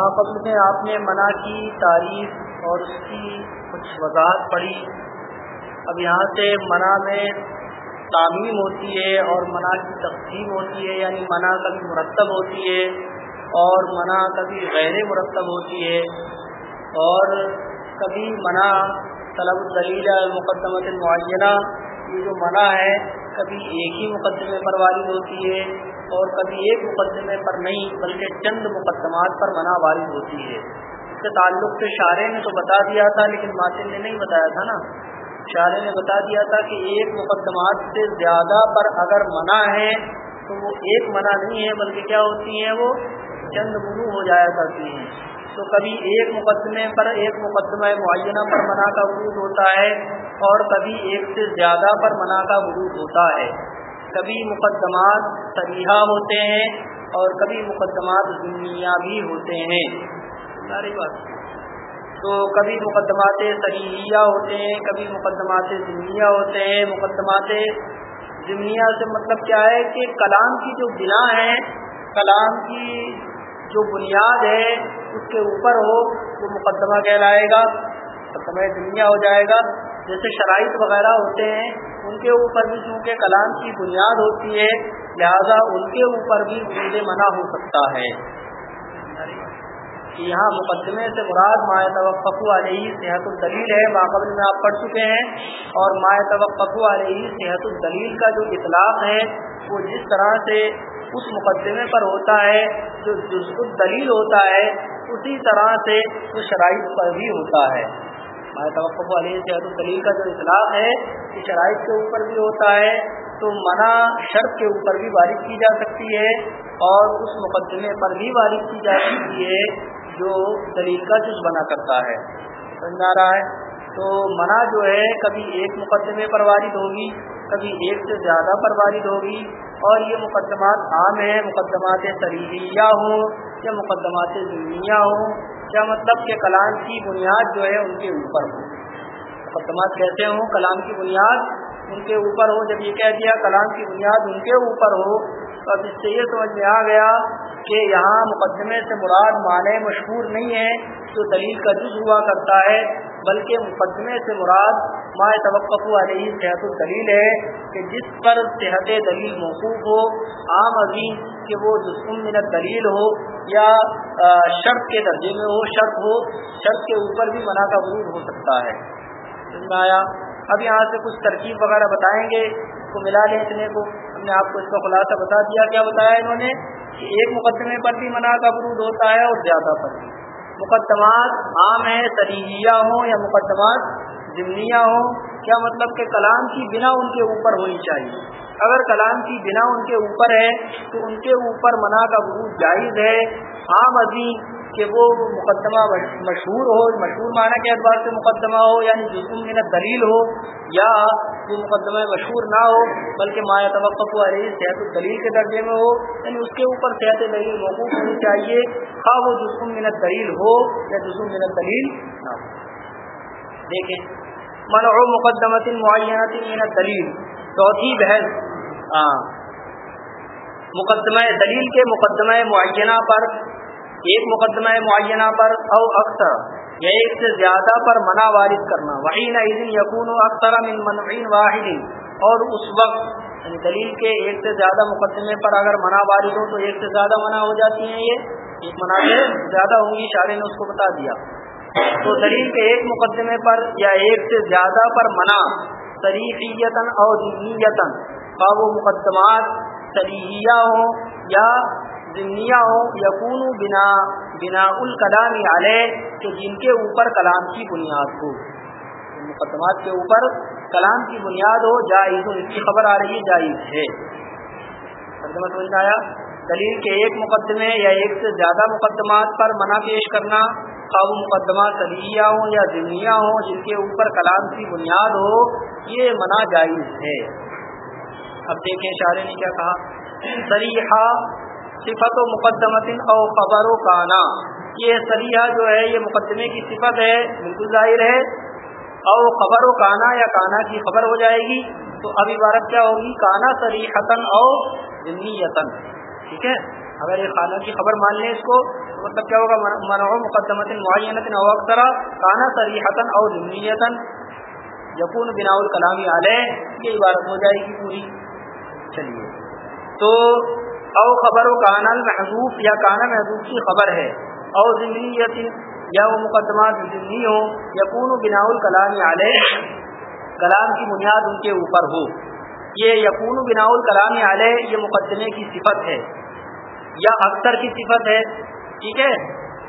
قبل میں آپ نے منع کی، تعریف اور اس کی کچھ وضاحت پڑھی۔ اب یہاں سے منع میں تعمیم ہوتی ہے اور منع کی تقسیم ہوتی ہے یعنی منع کبھی مرتب ہوتی ہے اور منع کبھی غیر مرتب ہوتی ہے۔ اور کبھی منع طلب الدلیل مقدمت معینہ یہ جو منع ہے کبھی ایک ہی مقدمے پر وارد ہوتی ہے اور کبھی ایک مقدمے پر نہیں، بلکہ چند مقدمات پر منع وارد ہوتی ہے۔ اس کے تعلق سے شارے نے تو بتا دیا تھا، لیکن ماتن نے نہیں بتایا تھا نا۔ شارے نے بتا دیا تھا کہ ایک مقدمات سے زیادہ پر اگر منع ہے تو وہ ایک منع نہیں ہے، بلکہ کیا ہوتی ہیں، وہ چند منو ہو جایا کرتی ہیں۔ تو کبھی ایک مقدمے پر، ایک مقدمہ معینہ پر منع کا وجود ہوتا ہے اور کبھی ایک سے زیادہ پر منع کا وجود ہوتا ہے۔ کبھی مقدمات سریحا ہوتے ہیں اور کبھی مقدمات ضمنیہ بھی ہوتے ہیں۔ ساری بات۔ تو کبھی مقدمات سریحیہ ہوتے ہیں، کبھی مقدمات ضمنیہ ہوتے ہیں۔ مقدمات ضمنیہ سے مطلب کیا ہے کہ کلام کی جو بنا ہے، کلام کی جو بنیاد ہے، اس کے اوپر ہو، وہ مقدمہ کہلائے گا، مقدمہ ضمنیہ ہو جائے گا۔ جیسے شرائط وغیرہ ہوتے ہیں، ان کے اوپر بھی چونکہ کلام کی بنیاد ہوتی ہے، لہذا ان کے اوپر بھی وجود منع ہو سکتا ہے۔ یہاں مقدمے سے مراد مائع توقف علیہ صحت الدلیل ہے ماقبل میں آپ پڑھ چکے ہیں۔ اور مائع توقف علیہ صحت الدلیل کا جو اطلاق ہے، وہ جس طرح سے اس مقدمے پر ہوتا ہے، جو جز الدلیل ہوتا ہے، اسی طرح سے اس شرائط پر بھی ہوتا ہے۔ توقف علیہ صحت الدلیل کا جو اطلاق ہے یہ شرائط کے اوپر بھی ہوتا ہے، تو منع شرط کے اوپر بھی وارد کی جا سکتی ہے اور اس مقدمے پر بھی وارد کی جا سکتی ہے، جو دلیل کا جز بنا کرتا ہے۔ سمجھ آ رہا ہے؟ تو منع جو ہے کبھی ایک مقدمے پر وارد ہوگی، کبھی ایک سے زیادہ پر وارد ہوگی۔ اور یہ مقدمات عام ہیں، مقدمات سریحیہ ہوں یا مقدمات ضمیہ ہوں کیا مطلب کہ کلام کی بنیاد جو ہے ان کے اوپر ہو مقدمات کیسے ہوں؟ کلام کی بنیاد ان کے اوپر ہو، جب یہ کہہ دیا کلام کی بنیاد ان کے اوپر ہو تو اب اس سے یہ سمجھ میں آ گیا کہ یہاں مقدمے سے مراد معنی مشہور نہیں ہے جو دلیل کا جز ہوا کرتا ہے، بلکہ مقدمے سے مراد ماء توقع علیہ صحت الدلیل ہے کہ جس پر صحت دلیل موقوف ہو، عام عظیم کہ وہ جسم منت دلیل ہو یا شرط کے درجے میں ہو، شرط ہو، شرط کے اوپر بھی منع کا وجود ہو سکتا ہے۔ آیا، اب یہاں سے کچھ ترکیب وغیرہ بتائیں گے، اس کو ملا لیں اتنے کو۔ ہم نے آپ کو اس کا خلاصہ بتا دیا، کیا بتایا انہوں نے؟ کہ ایک مقدمے پر بھی منع کا ورود ہوتا ہے اور زیادہ پر بھی۔ مقدمات عام ہیں سریحیہ ہوں یا مقدمات ضمنیہ ہوں، کیا مطلب کہ کلام کی بنا ان کے اوپر ہونی چاہیے؟ اگر کلام کی بنا ان کے اوپر ہے، تو ان کے اوپر منع کا ورود جائز ہے۔ عام عظیم کہ وہ مقدمہ مشہور ہو، مشہور معنی کے اعتبار سے مقدمہ ہو یعنی جسم من دلیل ہو یا وہ مقدمہ مشہور نہ ہو، بلکہ مایا توقع علیہ صحت الدلیل کے درجے میں ہو یعنی اس کے اوپر صحت دلیل موقوف ہونی چاہیے، خواہ وہ جسم من دلیل ہو یا جسم من دلیل نہ ہو۔ دیکھیں منع مقدمت معینت من دلیل چوتھی بحث مقدمہ دلیل کے مقدمہ معینہ پر ایک مقدمہ معینہ پر او اکثر، یا ایک سے زیادہ پر منع وارد کرنا۔ وہی نہ یقون و اکثر من منعین واحد، اور اس وقت یعنی دلیل کے ایک سے زیادہ مقدمے پر اگر منع وارد ہو تو ایک سے زیادہ منع ہو جاتی ہیں یہ۔ ایک منع سے زیادہ ہوں گی اشارے نے اس کو بتا دیا۔ تو دلیل کے ایک مقدمے پر یا ایک سے زیادہ پر منع شریفیتاً اور دینیتاً کا وہ مقدمات سریحیہ ہوں یا ضمنیہ ہوں یقون بنا بنا الکلام علیہ، کہ جن کے اوپر کلام کی بنیاد ہو۔ مقدمات کے اوپر کلام کی بنیاد ہو، جائز اس کی خبر آ رہی جائز ہے۔ سمجھ آیا؟ دلیل کے ایک مقدمے یا ایک سے زیادہ مقدمات پر منع پیش کرنا خواب مقدمات سلیہ ہوں یا ضمنیہ ہوں جن کے اوپر کلام کی بنیاد ہو، یہ منع جائز ہے۔ اب دیکھیں اشارے نے کیا کہا؟ سریحا صفت و مقدمت او خبر و کانا۔ یہ سریحا جو ہے، یہ مقدمے کی صفت ہے، بالکل ظاہر ہے۔ او خبر و کانا یا کانا کی خبر ہو جائے گی۔ تو اب عبارت کیا ہوگی؟ کانا سریحتن او ضمنی ٹھیک ہے؟ اگر یہ خانہ کی خبر مان لیں اس کو، تو مطلب کیا ہوگا؟ منع مقدمت معینت او اکثر۔ کانا سریحتن او ضمنیتن یقون بنا الکلامی علیہ۔ یہ عبارت ہو جائے گی پوری۔ چلیے۔ تو او خبر و کانا محضوف یا کانا محضوف کی خبر ہے. او ضمنیت یا وہ مقدمات ضمنی ہو یقون بنا الکلامی علیہ، کلام کی بنیاد ان کے اوپر ہو. یہ یقون بنا الکلام علیہ، یہ مقدمے کی صفت ہے. یا اکثر کی صفت ہے، ٹھیک ہے؟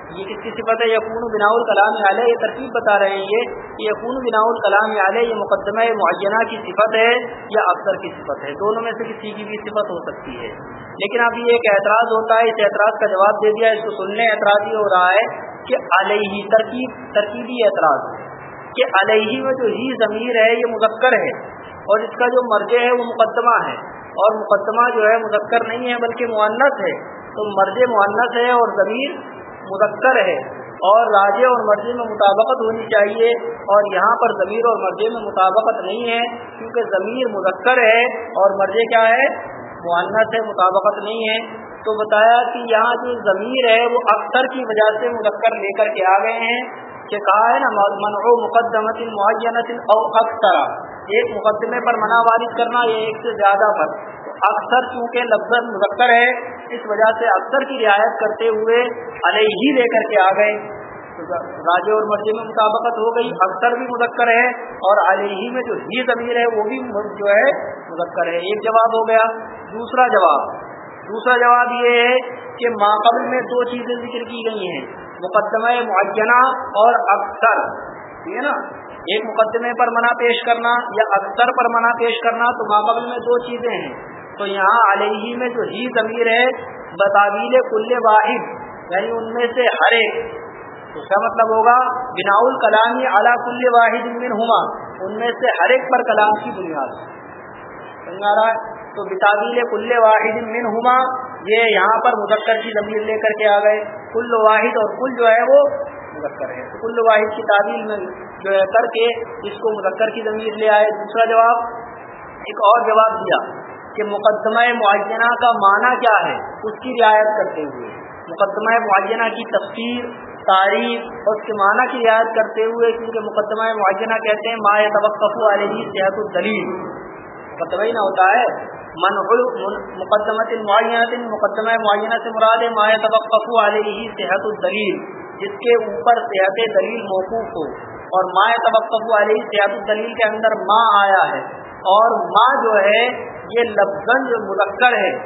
یہ کس کی صفت ہے؟ یقون بنا الکلام علیہ، یہ ترتیب بتا رہے ہیں یہ کہ یقون بنا الکلام علیہ، یہ مقدمہ معینہ کی صفت ہے یا اکثر کی صفت ہے؟ دونوں میں سے کسی کی بھی صفت ہو سکتی ہے۔ لیکن ابھی ایک اعتراض ہوتا ہے، اس اعتراض کا جواب دے دیا، اس کو سننے اعتراض یہ ہو رہا ہے کہ علیہ ترکیب ترکیبی اعتراض کہ علیہ میں جو ہی ضمیر ہے، یہ مذکر ہے اور اس کا جو مرجع ہے، وہ مقدمہ ہے۔ اور مقدمہ جو ہے، مذکر نہیں ہے بلکہ معنت ہے۔ تو مرج معنت ہے اور ضمیر مذکر ہے اور راجے اور مرضی میں مطابقت ہونی چاہیے اور یہاں پر ضمیر اور مرضے میں مطابقت نہیں ہے کیونکہ ضمیر مذکر ہے اور مرضے کیا ہے؟ معنت ہے، مطابقت نہیں ہے۔ تو بتایا کہ یہاں جو ضمیر ہے وہ اکثر کی وجہ سے مذکر لے کر کے آ گئے ہیں کہ کہا ہے نا منع مقدمت معینت او اکثر۔ ایک مقدمے پر منع وارد کرنا یہ ایک سے زیادہ پر اکثر چونکہ لفظ مذکر ہے، اس وجہ سے اکثر کی رعایت کرتے ہوئے علیہ ہی لے کر کے آ گئے۔ راجے اور مرضی میں مطابقت ہو گئی، اکثر بھی مذکر ہے اور علیہ میں جو ہی ضمیر ہے، وہ بھی جو ہے مذکر ہے۔ ایک جواب ہو گیا، دوسرا جواب۔ دوسرا جواب یہ ہے کہ ماقبل میں دو چیزیں ذکر کی گئی ہیں، مقدمہ معینہ اور اکثر۔ ٹھیک ہے نا، ایک مقدمے پر منع پیش کرنا یا اکثر پر منع پیش کرنا تو ماقبل میں دو چیزیں ہیں۔ تو یہاں علیہ میں جو ہی ضمیر ہے بطابیل کل واحد یعنی ان میں سے ہر ایک۔ اس کا مطلب ہوگا بنا کلامی اعلیٰ کل واحد من ہما ان میں سے ہر ایک پر کلام کی بنیاد۔ سمجھا رہا ہے؟ تو بتابیل کل واحد من ہما یہ یہاں پر مذکر کی ضمیر لے کر کے آ گئے۔ کل واحد اور کل جو ہے وہ مذکر ہے۔ تو کل واحد کی تعبیر میں جو ہے، کر کے اس کو مذکر کی ضمیر لے آئے۔ دوسرا جواب، ایک اور جواب دیا۔ کہ مقدمہ معینہ کا معنی کیا ہے، اس کی رعایت کرتے ہوئے۔ مقدمہ معینہ کی تفسیر تاریخ اور اس کے معنی کی رعایت کرتے ہوئے کیونکہ مقدمہ معینہ کہتے ہیں ماہ توقف علیہ صحت الدلیل۔ مطلب مقدمہ ہی نہ ہوتا ہے، من مقدمت معینہ مقدمہ معینہ سے مراد ماہ توقف علیہ صحت الدلیل، جس کے اوپر صحت دلیل موقوف ہو۔ اور ماں توقف علیہ صحت الدلیل کے اندر ماں آیا ہے۔ اور ماں جو ہے، یہ لفظ مذکر ہے۔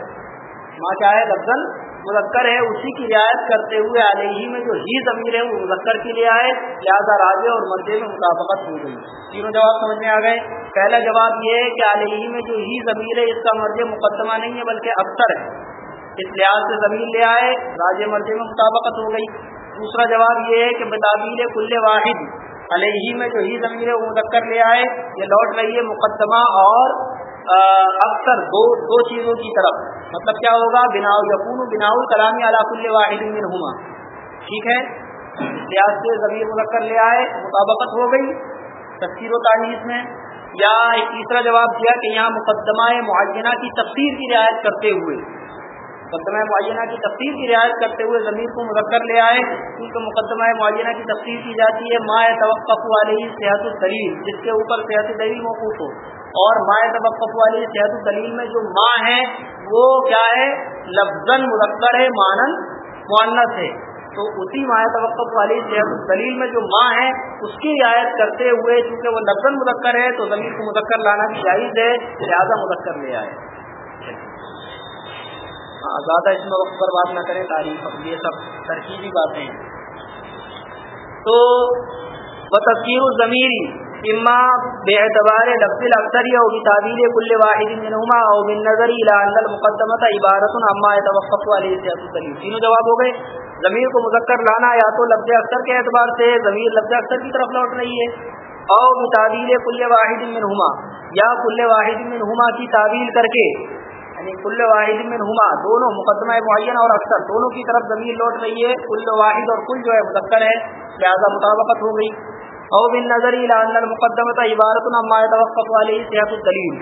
ماں کیا ہے؟ لفظ مذکر ہے۔ اسی کی رعایت کرتے ہوئے علیہ میں جو ہی ضمیر ہے، وہ مذکر کی لیا ہے لہٰذا راجے اور مرضے میں مطابقت ہو گئی۔ تینوں جواب سمجھ میں آ گئے۔ پہلا جواب یہ ہے کہ علیہ میں جو ہی ضمیر ہے، اس کا مرض مقدمہ نہیں ہے، بلکہ اکثر ہے۔ اس لحاظ سے زمین لے آئے، راجے مرضے میں مطابقت ہو گئی۔ دوسرا جواب یہ ہے کہ بتابیل کل واحد علیہ میں جو ہی ضمیر ہے وہ مذکر لے آئے، یہ لوٹ رہی ہے مقدمہ اور اکثر دو دو چیزوں کی طرف۔ مطلب کیا ہوگا؟ بنا یقون بنا کلامی علا کل واحد ہما ٹھیک ہے؟ لحاظ سے ضمیر مذکر لے آئے، مطابقت ہو گئی تفسیر و تعلیس میں۔ یا ایک تیسرا جواب دیا کہ یہاں مقدمہ معینہ کی تفسیر کی رعایت کرتے ہوئے۔ مقدمہ معینہ کی تفصیل کی رعایت کرتے ہوئے ضمیر کو مذکر لے آئے۔ کیونکہ مقدمہ معینہ کی تفصیل کی جاتی ہے ماء توقف والی صحت الدلیل جس کے اوپر صحت دلیل موقوف ہو۔ اور ماء توقف والی صحت الدلیل میں جو ماں ہے، وہ کیا ہے؟ لفظ مذکر ہے، مانن معنت ہے۔ تو اسی ماء توقف والی صحت الدلیل میں جو ماں ہے، اس کی رعایت کرتے ہوئے چونکہ وہ لفظ مذکر ہے، تو ضمیر کو مذکر لانا بھی جائز ہے، لہٰذا مذکر لے آئے۔ ہاں، زیادہ اس میں وقت پر بات نہ کریں، تاریخ، یہ سب ترکیبی باتیں تو بتصیر ضمیری اما بے اعتبار لفظ الاکثر یا تعبیر کل واحد منہما او من نظر الى ان المقدمۃ عبارت عما يتوقف علیہ صحت الدلیل تینوں جواب ہو گئے۔ ضمیر کو مذکر لانا یا تو لفظ اکثر کے اعتبار سے ضمیر لفظ اکثر کی طرف لوٹ رہی ہے۔ او بتعبیر کل واحد منہما یا کل واحد منہما کی تعبیر کر کے یعنی کل واحد میں نما دونوں مقدمہ معین اور اکثر، دونوں کی طرف زمین لوٹ رہی ہے، کل واحد اور کل جو ہے مذکر ہے، لہٰذا مطابقت ہو گئی۔ او بن نظر المقدمہ عبارت ما توقف علیہ صحت الدلیل،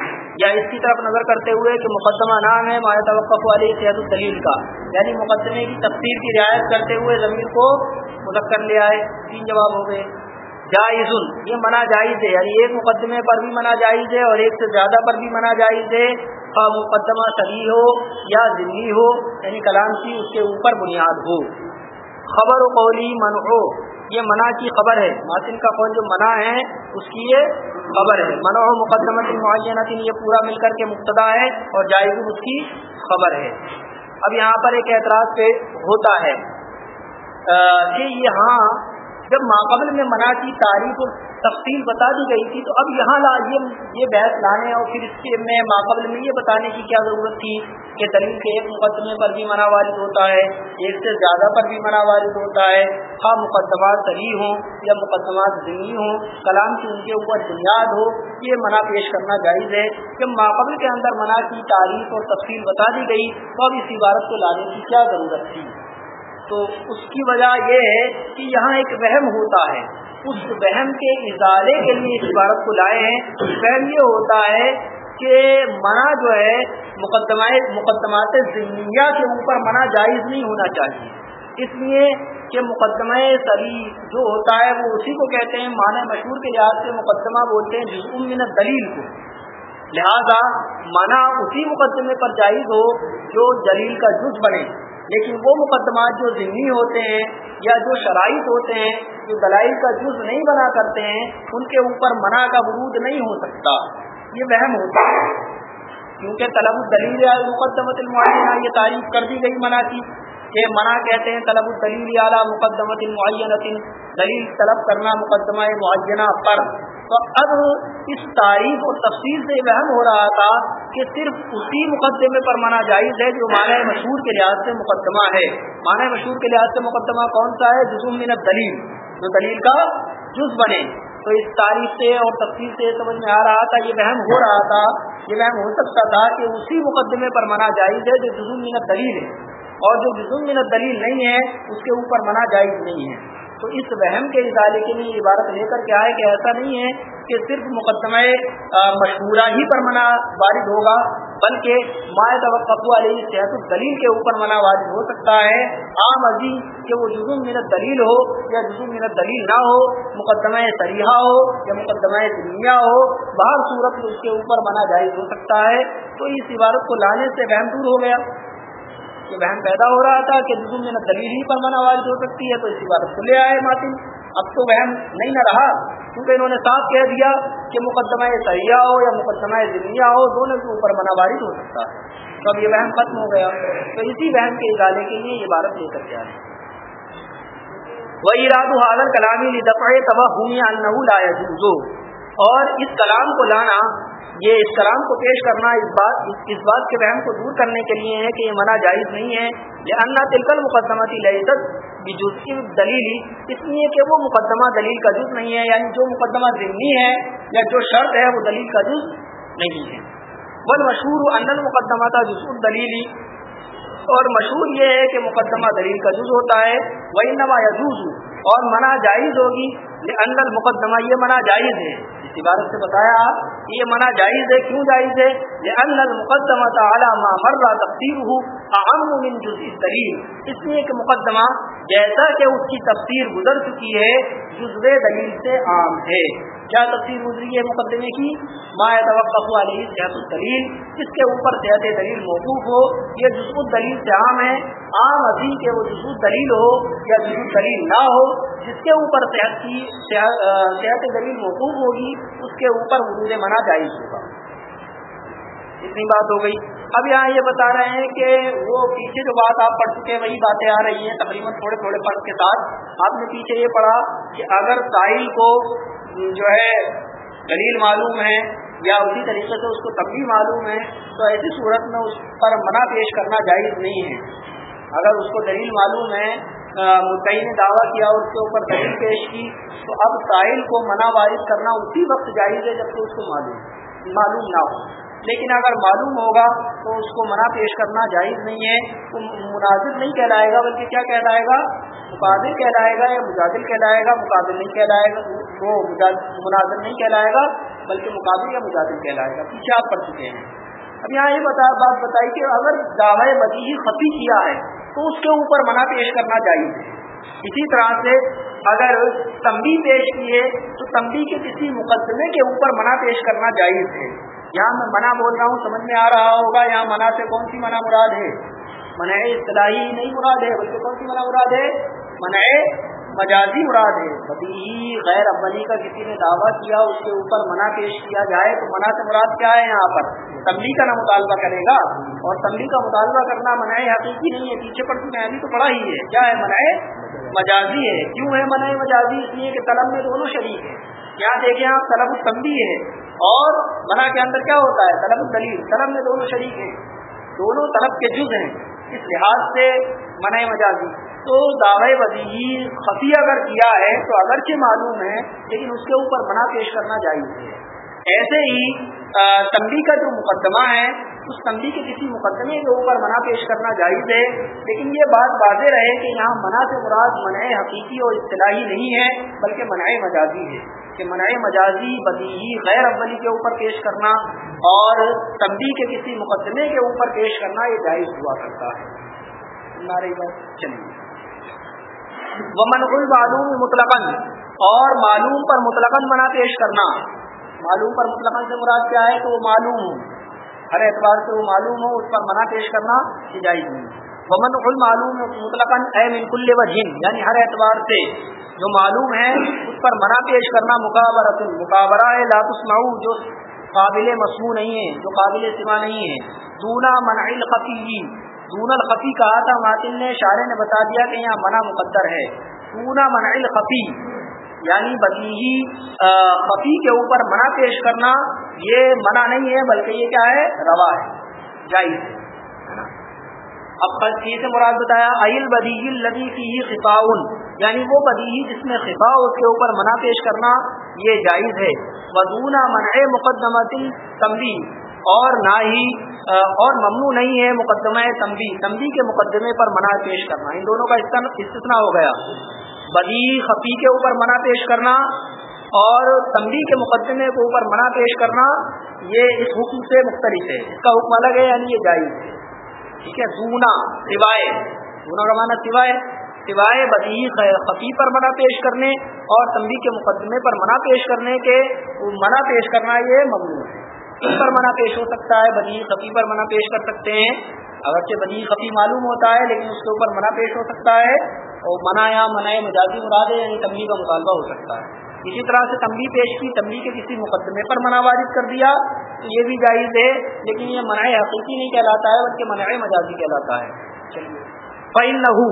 یا اس کی طرف نظر کرتے ہوئے کہ مقدمہ نام ہے ما توقف علیہ صحت الدلیل کا۔ یعنی مقدمے کی تفصیل کی رعایت کرتے ہوئے ضمیر کو مذکر لے آئے، تین جواب ہو گئے۔ جائز یہ منع جائز ہے۔ یعنی ایک مقدمے پر بھی منع جائز ہے اور ایک سے زیادہ پر بھی منع جائز ہے۔ مقدمہ صحیح ہو یا ضلعی ہو یعنی کلام کی اس کے اوپر بنیاد ہو۔ خبر و قولی من یہ منع کی خبر ہے۔ ماسن کا قول جو منع ہے، اس کی یہ خبر ہے۔ منع و مقدمہ معینہ یہ پورا مل کر کے مبتدا ہے اور جائز اس کی خبر ہے۔ اب یہاں پر ایک اعتراض پہ ہوتا ہے۔ کہ یہاں جب ماقبل میں منع کی تعریف اور تفصیل بتا دی گئی تھی تو اب یہاں لا یہ بحث لانے اور پھر اس کے میں ماقبل میں یہ بتانے کی کیا ضرورت تھی کہ دلیل کے ایک مقدمے پر بھی منع وارد ہوتا ہے، ایک سے زیادہ پر بھی منع وارد ہوتا ہے۔ ہاں مقدمات صحیح ہوں یا مقدمات ذہنی ہوں، کلام کی ان کے اوپر بنیاد ہو، یہ منع پیش کرنا جائز ہے۔ کہ ماقبل کے اندر منع کی تعریف اور تفصیل بتا دی گئی تو اب اس عبارت کو لانے کی کیا ضرورت تھی؟ تو اس کی وجہ یہ ہے کہ یہاں ایک وہم ہوتا ہے۔ اس وہم کے اظہارے کے لیے اس عبارت کو لائے ہیں۔ وہم یہ ہوتا ہے کہ منع جو ہے مقدمات ذمیا کے اوپر منع جائز نہیں ہونا چاہیے۔ اس لیے کہ مقدمہ سری جو ہوتا ہے، وہ اسی کو کہتے ہیں۔ معنی مشہور کے لحاظ سے مقدمہ بولتے ہیں جزم من دلیل کو۔ لہذا منع اسی مقدمے پر جائز ہو جو دلیل کا جز بنے۔ لیکن وہ مقدمات جو ذہنی ہوتے ہیں یا جو شرائط ہوتے ہیں، جو دلائل کا جز نہیں بنا کرتے ہیں، ان کے اوپر منع کا ورود نہیں ہو سکتا۔ یہ وہم ہوتا ہے۔ کیونکہ طلب الدلیل مقدمت المعینہ، یہ تعریف کر دی گئی منع کی کہ منع کہتے ہیں طلب الدلیل اعلیٰ مقدمت المعینہ، دلیل طلب کرنا مقدمہ معینہ پر۔ تو اب اس تاریخ اور تفصیل سے وہم ہو رہا تھا کہ صرف اسی مقدمے پر مانا جائز ہے جو معنی مشہور کے لحاظ سے مقدمہ ہے۔ معنی مشہور کے لحاظ سے مقدمہ کون سا ہے؟ جزم من دلیل جو دلیل کا جز بنے۔ تو اس تاریخ سے اور تفصیل سے سمجھ میں آ رہا تھا، یہ وہم ہو رہا تھا۔ یہ وہم ہو سکتا تھا کہ اسی مقدمے پر منع جائز ہے جو جزم من دلیل ہے۔ اور جو جزم من دلیل نہیں ہے، اس کے اوپر منع جائز نہیں ہے۔ تو اس وہم کے ادارے کے لیے عبارت لے کر کے آئے کہ ایسا نہیں ہے کہ صرف مقدمہ مشہورہ ہی پر منع وارد ہوگا، بلکہ مائع توقع علیہ صحت الدلیل کے اوپر منع وارد ہو سکتا ہے۔ عام عظیم کہ وہ جزم منت دلیل ہو یا جزم منت دلیل نہ ہو، مقدمہ سریحا ہو یا مقدمہ دنیا ہو باہر صورت اس کے اوپر منع جائز ہو سکتا ہے۔ تو اس عبارت کو لانے سے وہم دور ہو گیا۔ یہ بہن پیدا ہو رہا تھا کہ میں نہ دلیل ہی پر منع وارد ہو سکتی ہے، تو اسی بات کو لے آئے ماتم۔ اب تو بہن نہیں نہ رہا، کیونکہ انہوں نے صاف کہہ دیا کہ مقدمہ سیاح ہو یا مقدمہ ذریعہ ہو، دونوں کے اوپر منع وارد ہو سکتا ہے۔ تو اب یہ بہن ختم ہو گیا۔ تو اسی بہن کے ادارے کے لیے یہ بارت لے کر کے آئے۔ وہ اراد حاضر کلامی لدفع تباہ ہوں یا اور اس کلام کو لانا یہ اس کلام کو پیش کرنا، اس بات اس بات کے وہم کو دور کرنے کے لیے ہے کہ یہ منع جائز نہیں ہے۔ یہ انا تلکل مقدماتی لذت بجز کی اس لیے کہ وہ مقدمہ دلیل کا جز نہیں ہے یعنی جو مقدمہ ضمنی ہے یا جو شرط ہے وہ دلیل کا جز نہیں ہے۔ بل مشہور ان المقدمہ تھا جز دلیلی اور مشہور یہ ہے کہ مقدمہ دلیل کا جز ہوتا ہے۔ وہی نما یجوز اور منع جائز ہوگی۔ یہ ان المقدمہ یہ منع جائز ہے۔ عبارت سے بتایا کہ یہ منع جائز ہے۔ کیوں جائز ہے؟ یہ ان مقدمہ تعالیٰ ما مرہ تقسیم ہوں اہم من جزی اس لیے کہ مقدمہ جیسا کہ اس کی تفسیر گزر چکی ہے، جزو دلیل سے عام ہے۔ کیا تفصیل گزری ہے مقدمے کی؟ ما توقع علیہ صحت الدلیل اس کے اوپر صحت دلیل موقوف ہو، یہ جزو دلیل سے عام ہے۔ عام ابھی کہ وہ جزو دلیل ہو یا جزو دلیل نہ ہو، جس کے اوپر صحت کی، صحت دلیل موقوف ہوگی، اس کے اوپر وجود منع جائز ہوگا۔ اتنی بات ہو گئی۔ اب یہاں یہ بتا رہے ہیں کہ وہ پیچھے جو بات آپ پڑھ چکے وہی باتیں آ رہی ہیں، تقریباً تھوڑے تھوڑے پڑھ کے ساتھ آپ نے پیچھے یہ پڑھا کہ اگر ساحل کو جو ہے دلیل معلوم ہے یا اسی طریقے سے اس کو تب بھی معلوم ہے، تو ایسی صورت میں اس پر منع پیش کرنا جائز نہیں ہے۔ اگر اس کو دلیل معلوم ہے مدعی نے دعویٰ کیا، اس کے اوپر دلیل پیش کی، تو اب ساحل کو منع وارد کرنا اسی وقت جائز ہے جبکہ اس کو معلوم معلوم نہ ہو۔ لیکن اگر معلوم ہوگا تو اس کو منع پیش کرنا جائز نہیں ہے، تو مناظر نہیں کہلائے گا، بلکہ کیا کہلائے گا؟ مقابل کہلائے گا یا مجادل کہلائے گا؟ مقابل نہیں کہلائے گا، وہ مناظر نہیں کہلائے گا، بلکہ مقابل یا مجادل کہلائے گا۔ پیچھے آپ پڑھ چکے ہیں۔ اب یہاں یہ بتا بات بتائی کہ اگر دعوی بدی خفی کیا ہے، تو اس کے اوپر منع پیش کرنا چاہیے اسی طرح سے اگر تمبی پیش کیے، تو تمبی کے کسی مقدمے کے اوپر منع پیش کرنا جائز ہے۔ یہاں میں منع بول رہا ہوں، سمجھ میں آ رہا ہوگا یہاں منع سے کون سی منع مراد ہے؟ منع اصطلاحی نہیں مراد ہے، بلکہ کون سی منع مراد ہے؟ منع مجازی مراد ہے۔ بدی غیر ابلی کا کسی نے دعویٰ کیا، اس کے اوپر منع پیش کیا جائے تو منع سے مراد کیا ہے یہاں پر؟ تمبی کا نہ مطالبہ کرے گا۔ اور تمبی کا مطالبہ کرنا منع حقیقی نہیں ہے، پیچھے پڑھ میں ابھی تو پڑھا ہی ہے۔ کیا ہے؟ منع مجازی ہے۔ کیوں ہے منع مجازی؟ اس لیے کہ طلب میں دونوں شریک ہے یہاں دیکھیں آپ طلب التمبی ہے۔ اور منع کے اندر کیا ہوتا ہے؟ طلب الدلیل۔ طلب میں دونوں شریک ہیں۔ دونوں طلب کے جز ہیں۔ اس لحاظ سے منع مجازی۔ تو دعوے بدی خفی اگر کیا ہے تو اگرچہ معلوم ہے، لیکن اس کے اوپر منع پیش کرنا جائز ہے۔ ایسے ہی تمبی کا جو مقدمہ ہے، اس تمبی کے کسی مقدمے کے اوپر منع پیش کرنا جائز ہے۔ لیکن یہ بات واضح رہے کہ یہاں منع سے مراد منع حقیقی اور اصطلاحی نہیں ہے، بلکہ منع مجازی ہے۔ کہ منع مجازی بدی غیر اولی کے اوپر پیش کرنا اور تمبی کے کسی مقدمے کے اوپر پیش کرنا یہ جائز ہوا کرتا ہے۔ چلیے وہ منقل معلوم مطلق اور معلوم پر مطلق منع پیش کرنا۔ معلوم پر مطلق سے مراد کیا ہے؟ تو وہ معلوم ہر اعتبار سے وہ معلوم ہو، اس پر منع پیش کرنا جائز نہیں۔ ومن خل معلوم مطلق اے منکل و جن یعنی ہر اعتبار سے جو معلوم ہے، اس پر منع پیش کرنا مقابرہ مقابرہ ہے لاتسماؤ جو قابل مصنوع نہیں ہے جو قابل سما نہیں ہے دونا منع الخفی، دون الخفی کہا تھا ماتل نے شارے نے بتا دیا کہ یہاں منع مقدر ہے۔ دونا منع الخفی یعنی بدیہی خفی کے اوپر منع پیش کرنا، یہ منع نہیں ہے، بلکہ یہ کیا ہے؟ روا ہے، جائز اب سے مراد بتایا عیل بدیہی لدی کی خفاون یعنی وہ بدیہی جس میں خفا اس کے اوپر منع پیش کرنا یہ جائز ہے۔ بدونا منع مقدمت تمبی اور نہ ہی، اور ممنوع نہیں ہے مقدمہ تمبی تمبی کے مقدمے پر منع پیش کرنا۔ ان دونوں کا استثنا ہو گیا۔ بدی خفی کے اوپر منع پیش کرنا اور تمبی کے مقدمے کے اوپر منع پیش کرنا یہ اس حکم سے مختلف ہے۔ اس کا حکم الگ ہے یعنی یہ جائز ہے۔ ٹھیک ہے دونا سوائے دونا کا معنی سوائے سوائے بدی خفی پر منع پیش کرنے اور تمبی کے مقدمے پر منع پیش کرنے کے منع پیش کرنا یہ ممنوع ہے۔ اس پر منع پیش ہو سکتا ہے؟ بدی خفی پر منع پیش کر سکتے ہیں۔ اگرچہ بدی خفی معلوم ہوتا ہے، لیکن اس کے اوپر منع پیش ہو سکتا ہے اور منع یا منع مجازی مراد ہے یعنی تمبی کا مطالبہ ہو سکتا ہے۔ اسی طرح سے تمبی پیش کی، تمبی کے کسی مقدمے پر منع وارد کر دیا تو یہ بھی جائز ہے، لیکن یہ منع حقیقی نہیں کہلاتا ہے، بلکہ منع مجازی کہلاتا ہے۔ چلیے۔ فعل لہو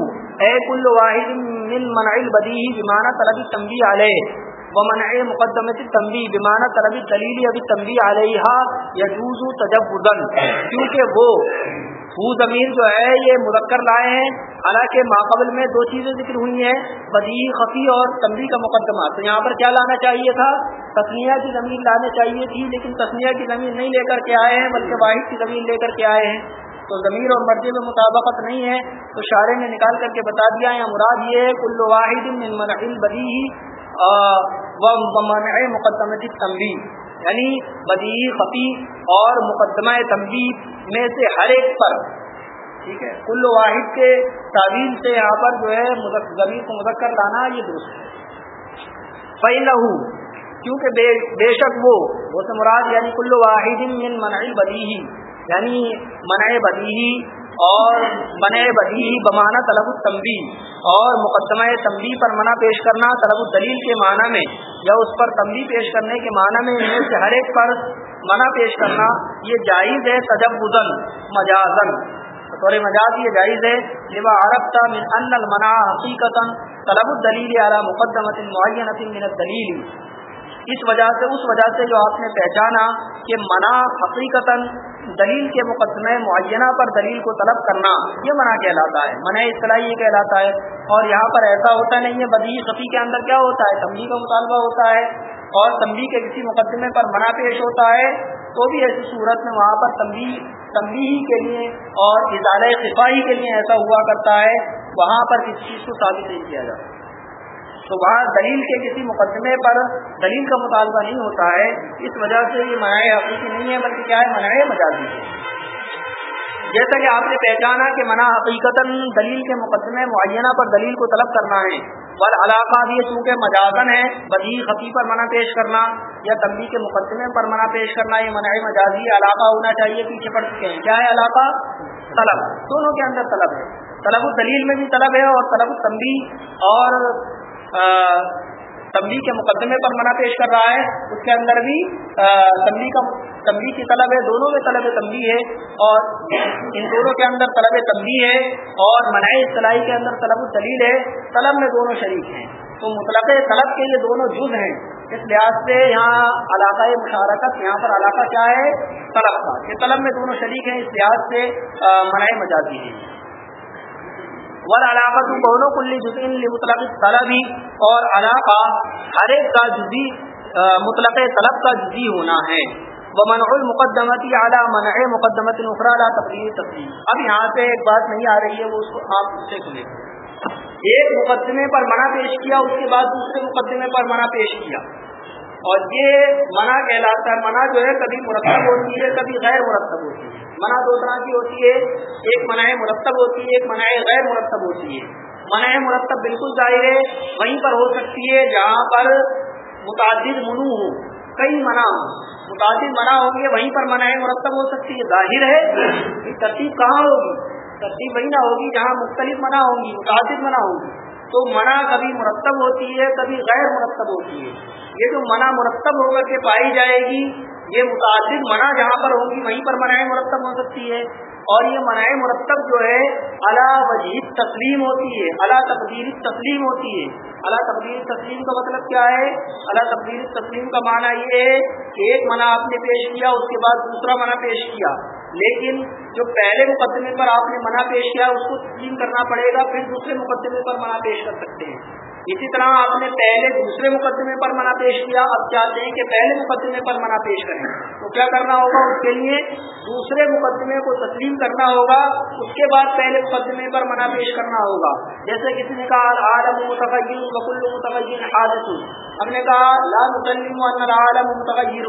اے کل واحد من منع البدی بمانہ طلبی تمبی علیہ، و منع مقدمت تمبی بمانہ طلبی دلیل ابھی تمبی علیہ یجوز تجبدن کیونکہ وہ وہ ضمیر جو ہے یہ مذکر لائے ہیں، حالانکہ ماقبل میں دو چیزیں ذکر ہوئی ہیں، بدی، خفی اور تمبی کا مقدمہ۔ تو یہاں پر کیا لانا چاہیے تھا؟ تسمیہ کی زمین لانے چاہیے تھی، لیکن تسمیہ کی زمین نہیں لے کر کے آئے ہیں، بلکہ واحد کی زمین لے کر کے آئے ہیں۔ تو ضمیر اور مرضی میں مطابقت نہیں ہے۔ تو شاعر نے نکال کر کے بتا دیا یا مراد یہ ہے، کل واحد من منع بدی ہی مقدمہ تمبی یعنی بدی، خفی اور مقدمہ تمبی میں سے ہر ایک پر۔ ٹھیک ہے؟ کل واحد کے تعویل سے یہاں پر جو ہے زمین کو مذکر لانا یہ درست ہے۔ پہلو کیونکہ بے بے شک وہ وہ سے مراد یعنی کل واحد من منع بدی ہی یعنی منع بدی اور منع بدی ہی بمانا طلب التمبی اور مقدمہ تمبی پر منع پیش کرنا طلب الدلیل کے معنی میں، یا اس پر تمبی پیش کرنے کے معنی میں ان میں سے ہر ایک پر منع پیش کرنا، یہ جائز ہے تجبن مجازن بطور مجاز یہ جائز ہے لبا عرب تھا من ان المنا حقیقت طلب الدلیل اعلیٰ مقدمت معینت من الدلیل۔ اس وجہ سے، اس وجہ سے جو آپ نے پہچانا کہ منع حقیقت دلیل کے مقدمے معینہ پر دلیل کو طلب کرنا، یہ منع کہلاتا ہے منع اصطلاح یہ کہلاتا ہے۔ اور یہاں پر ایسا ہوتا نہیں ہے، بدی خفی کے اندر کیا ہوتا ہے؟ تمبی کا مطالبہ ہوتا ہے۔ اور تمبی کے کسی مقدمے پر منع پیش ہوتا ہے، تو بھی ایسی صورت میں وہاں پر تمبی تمبی کے لیے اور اظہار خفائی کے لیے ایسا ہوا کرتا ہے۔ وہاں پر کسی چیز کو ثابت نہیں کیا جاتا۔ تو وہاں دلیل کے کسی مقدمے پر دلیل کا مطالبہ نہیں ہوتا ہے، اس وجہ سے یہ منائے حقیقی نہیں ہے، بلکہ کیا ہے منائے مجازی ہے۔ جیسا کہ آپ نے پہچانا کہ منع حقیقت دلیل کے مقدمے معینہ پر دلیل کو طلب کرنا ہے۔ بل علاقہ بھی چونکہ مجازن ہے، بدی خفی پر منع پیش کرنا یا تبدیل کے مقدمے پر منع پیش کرنا، یہ منع مجازی علاقہ ہونا چاہیے، پیچھے پڑ چکے ہیں۔ کیا ہے علاقہ؟ طلب۔ دونوں کے اندر طلب ہے۔ طلب الدلیل میں بھی طلب ہے اور طلب التنبی اور تمبی کے مقدمے پر منع پیش کر رہا ہے۔ اس کے اندر بھی تمبی کا تمبی کی طلب ہے، دونوں میں طلب تمبی ہے اور ان دونوں کے اندر طلب تمبی ہے اور منع اصطلاحی کے اندر طلب الدلیل ہے۔ طلب میں دونوں شریک ہیں۔ تو مطلق طلب کے یہ دونوں جز ہیں۔ اس لحاظ سے یہاں علاقہ مشارکت، یہاں پر علاقہ کیا ہے؟ طلب کا۔ یہ طلب میں دونوں شریک ہیں۔ اس لحاظ سے منع مجازی ہے علاقہ بہنوں کلی جزین مطلق طلب ہی اور علاقہ ہر ایک کا جزی مطلق طلب کا جزی ہونا ہے۔ وہ منع المقدمتی اعلیٰ منع مقدمت نخرا اعلیٰ تقریر تقریر اب یہاں پہ ایک بات نہیں آ رہی ہے، وہ اس کو آپ سے سنیں ایک مقدمے پر منع پیش کیا، اس کے بعد دوسرے مقدمے پر منع پیش کیا۔ اور یہ منع کہلاتا ہے، منع جو ہے کبھی مرتب ہوتی ہے، کبھی غیر مرتب ہوتی ہے۔ منع دو طرح کی ہوتی ہے۔ ایک منع مرتب ہوتی ہے، ایک منع غیر مرتب ہوتی ہے۔ منع مرتب بالکل ظاہر ہے، وہیں پر ہو سکتی ہے، جہاں پر متعدد منو ہو کئی منع متعدد منع ہوں گے وہیں پر منع مرتب ہو سکتی ہے۔ ظاہر ہے ترتیب کہاں ہوگی؟ ترتیب وہی نہ ہوگی جہاں مختلف منع ہوں گی، متعدد منع ہوں گی۔ تو منع کبھی مرتب ہوتی ہے، کبھی غیر مرتب ہوتی ہے۔ یہ جو منع مرتب ہو کر کے پائی جائے گی یہ متعدد منع جہاں پر ہوگی، وہیں پر منع مرتب ہو سکتی ہے۔ اور یہ منع مرتب جو ہے اللہ وجہ تسلیم ہوتی ہے اللہ تقدیر تسلیم ہوتی ہے۔ اللہ تقدیر تسلیم کا مطلب کیا ہے؟ اللہ تقدیر تسلیم کا معنی یہ ہے کہ ایک منع آپ نے پیش کیا، اس کے بعد دوسرا منع پیش کیا۔ لیکن جو پہلے مقدمے پر آپ نے منع پیش کیا، اس کو تسلیم کرنا پڑے گا، پھر دوسرے مقدمے پر منع پیش کر سکتے ہیں۔ اسی طرح آپ نے پہلے دوسرے مقدمے پر منع پیش کیا، اب چاہتے ہیں کہ پہلے مقدمے پر منع پیش کریں۔ تو کیا کرنا ہوگا؟ اس کے لیے دوسرے مقدمے کو تسلیم کرنا ہوگا، اس کے بعد پہلے مقدمے پر منع پیش کرنا ہوگا۔ جیسے کسی نے کہا عالم متغیر وکل متغیر حادث۔ ہم نے کہا، لا مسلم عالم متغیر۔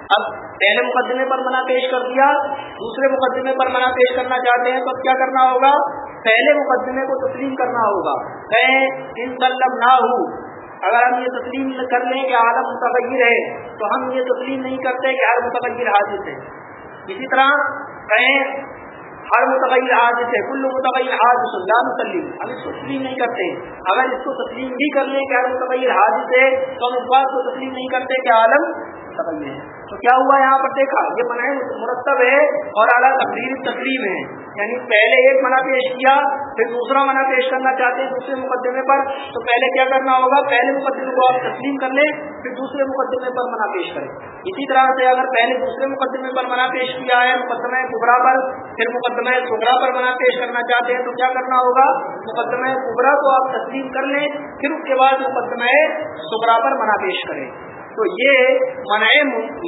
اب پہلے مقدمے پر منع پیش کر دیا، دوسرے مقدمے پر منع پیش کرنا چاہتے ہیں تو اب کیا کرنا ہوگا؟ پہلے مقدمے کو تسلیم کرنا ہوگا۔ میں ان سلم نہ ہوں اگر ہم یہ تسلیم کر لیں کہ عالم متغیر ہے، تو ہم یہ تسلیم نہیں کرتے کہ ہر متغیر حادث ہے۔ اسی طرح کہیں ہر متغیر حادث ہے، کل متغیر حادث لا مسلم۔ ہم اس کو تسلیم نہیں کرتے۔ اگر اس کو تسلیم بھی کر لیں کہ ہر متغیر حادث ہے، تو ہم اس بات کو تسلیم نہیں کرتے کہ عالم متغیر ہے۔ تو کیا ہوا یہاں پر؟ دیکھا، یہ منع مرتب ہے اور اعلیٰ تقریر تسلیم ہے۔ یعنی پہلے ایک منع پیش کیا، پھر دوسرا منع پیش کرنا چاہتے ہیں دوسرے مقدمے پر۔ تو پہلے کیا کرنا ہوگا؟ پہلے مقدمے کو آپ تسلیم کر لیں، پھر دوسرے مقدمے پر منع پیش کریں۔ اسی طرح سے اگر پہلے دوسرے مقدمے پر منع پیش کیا ہے، مقدمہ کبرا پر، پھر مقدمہ کبرا پر منع پیش کرنا چاہتے ہیں، تو کیا کرنا ہوگا؟ مقدمہ کبرا کو آپ تسلیم کر لیں، پھر اس کے بعد مقدمہ کبرا پر منع پیش کریں۔ تو یہ منع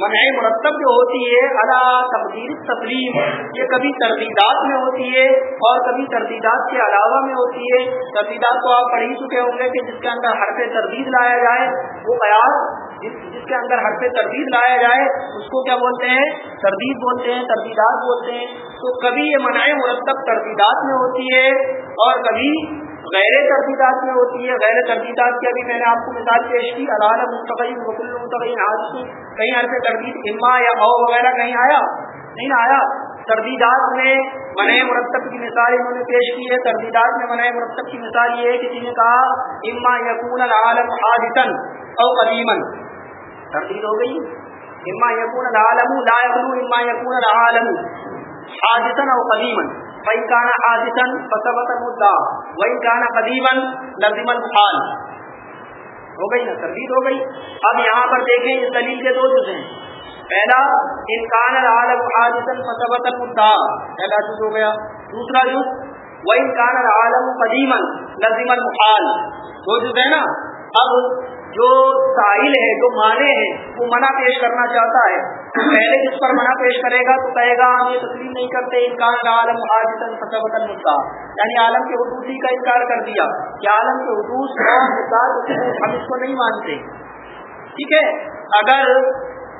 منع مرتب جو ہوتی ہے اللہ تقدیر تسلیم یہ کبھی تردیدات میں ہوتی ہے اور کبھی تردیدات کے علاوہ میں ہوتی ہے۔ تردیدات تو آپ پڑھ ہی چکے ہوں گے کہ جس کے اندر ہر پہ تردید لایا جائے، وہ قیاس جس جس کے اندر ہر پہ تردید لایا جائے، اس کو کیا بولتے ہیں؟ تردید بولتے ہیں، تردیدات بولتے ہیں۔ تو کبھی یہ منع مرتب تردیدات میں ہوتی ہے اور کبھی غیر تردیدات میں ہوتی ہے غیر تردیدات کی ابھی میں نے آپ کو مثال پیش کی علال مستقیم وکل مستقیم حادث کہیں ہر سے تردید، اما یا او وغیرہ کہیں آیا؟ نہیں آیا۔ تردیدات میں منع مرتب کی مثال انہوں نے پیش کی ہے۔ تردیدات میں منع مرتب کی مثال یہ ہے کسی نے کہا، اما یقون العالم حادثن او قدیمن تردید ہو گئی۔ اما یقون العالم، لا یقون اما یقون العالم حادثن او قدیمن وہی کانا حادثن فسبت مدعا وہی کہنا قدیمن لازم المحال ہو گئی نا، تردید ہو گئی۔ اب یہاں پر دیکھیں، اس دلیل کے دو جز ہیں۔ پہلا انکان العالم حادثن فسبت المدعا پہلا جز ہو گیا۔ دوسرا جز وہ انکان العالم قدیمن لازم المحال دو جز ہے نا۔ اب جو ساحل ہے، جو مانے ہیں، وہ منع پیش کرنا چاہتا ہے۔ پہلے جس پر منع پیش کرے گا، تو کہے گا، ہم یہ تسلیم نہیں کرتے، انکار عالم عالم مدعا۔ یعنی عالم کے حدود کا انکار کر دیا۔ کہ عالم کے حدود کا ہم اس کو نہیں مانتے۔ ٹھیک ہے؟ اگر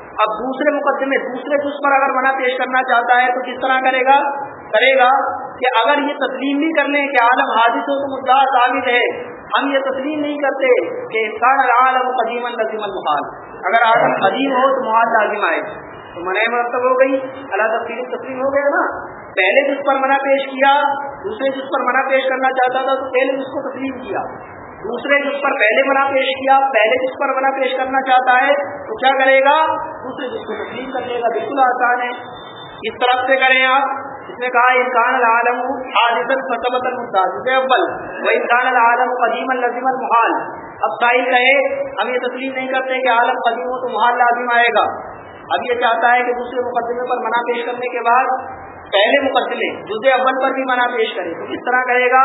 اب دوسرے مقدمے، دوسرے جس پر اگر منع پیش کرنا چاہتا ہے، تو کس طرح کرے گا؟ کرے گا کہ اگر یہ تسلیم نہیں کر لیں کہ عالم حادث ہو تو مدعا ثابت ہے۔ ہم یہ تسلیم نہیں کرتے کہ انسان عالم قدیم نظیم المحال اگر عالم قدیم ہو تو محال لازم آئے. تو منع مرتب ہو گئی. اللہ تفصیل تسلیم ہو گیا نا. پہلے جس پر منع پیش کیا، دوسرے جس پر منع پیش کرنا چاہتا تھا، تو پہلے جس کو تسلیم کیا. دوسرے جس پر پہلے منع پیش کیا، پہلے جس پر منع پیش کرنا چاہتا ہے تو کیا کرے گا؟ دوسرے جس کو تسلیم کر لے گا. بالکل آسان ہے. اس طرف سے کریں آپ. اس نے کہا انسان العالم عادت فصبت المداز اول وہ انسان العالم قدیم النظیم المحال اب ساحل کہے، ہم یہ تسلیم نہیں کرتے کہ عالم قدیم ہو تو محال لازم آئے گا. اب یہ چاہتا ہے کہ دوسرے مقدمے پر منع پیش کرنے کے بعد پہلے مقدمے جزے اول پر بھی منع پیش کرے. تو کس طرح کرے گا،